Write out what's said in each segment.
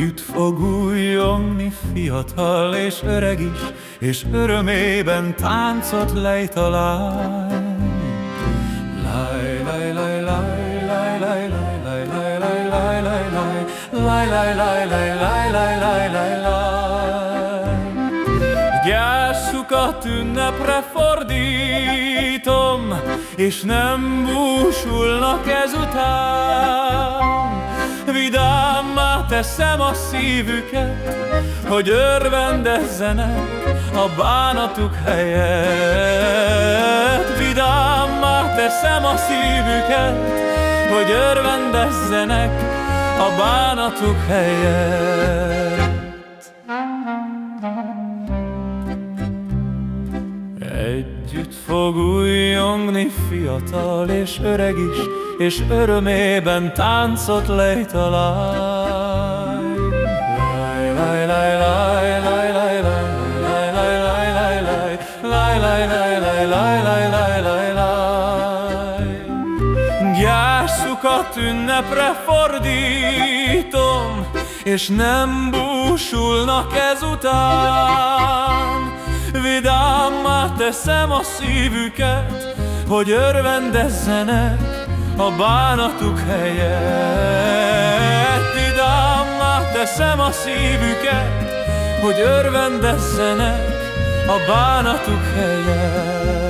Együtt fog újjongni fiatal és öreg is, És örömében táncot lejt a lány. Laj, laj, laj, laj, laj, laj, laj, laj, laj, laj, laj, laj, laj, laj, laj, laj, laj, laj, laj, laj. Gyászukat ünnepre fordítom, és nem búsulnak ezután. Teszem a szívüket, hogy örvendezzenek a bánatuk helyett. Vidámmá teszem a szívüket, hogy örvendezzenek a bánatuk helyett. Együtt fog újjongni fiatal és öreg is, És örömében táncot lejt a lány. Gyászukat ünnepre fordítom, és nem búsulnak ezután. Vidámmá teszem a szívüket, hogy örvendezzenek a bánatuk helyett. Vidámmá teszem a szívüket, hogy örvendezzenek a bánatuk helyett.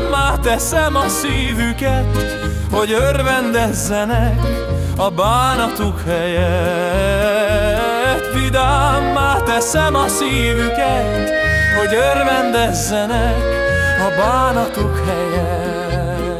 teszem a szívüket, hogy örvendezzenek a bánatuk helyett. Vidámmá teszem a szívüket, hogy örvendezzenek a bánatuk helyett.